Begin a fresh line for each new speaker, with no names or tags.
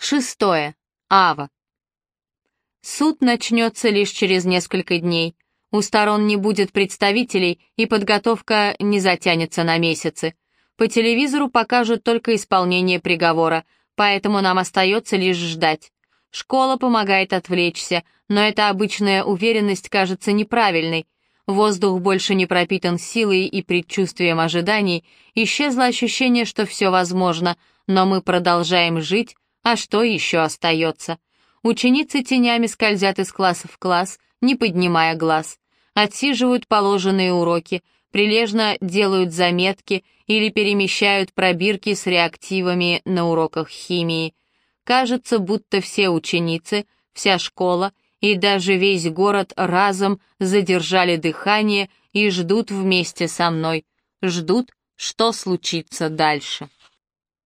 Шестое. Ава. Суд начнется лишь через несколько дней. У сторон не будет представителей, и подготовка не затянется на месяцы. По телевизору покажут только исполнение приговора, поэтому нам остается лишь ждать. Школа помогает отвлечься, но эта обычная уверенность кажется неправильной. Воздух больше не пропитан силой и предчувствием ожиданий, исчезло ощущение, что все возможно, но мы продолжаем жить, а что еще остается? Ученицы тенями скользят из класса в класс, не поднимая глаз. Отсиживают положенные уроки, прилежно делают заметки или перемещают пробирки с реактивами на уроках химии. Кажется, будто все ученицы, вся школа и даже весь город разом задержали дыхание и ждут вместе со мной, ждут, что случится дальше.